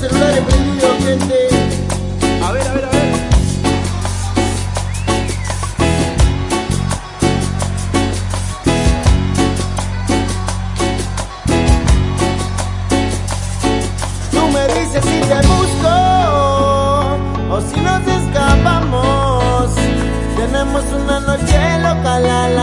celulares prendidos, gente. A ver, a ver, a ver. Tú me dices si te busco o si nos escapamos. Tenemos una noche loca, la la.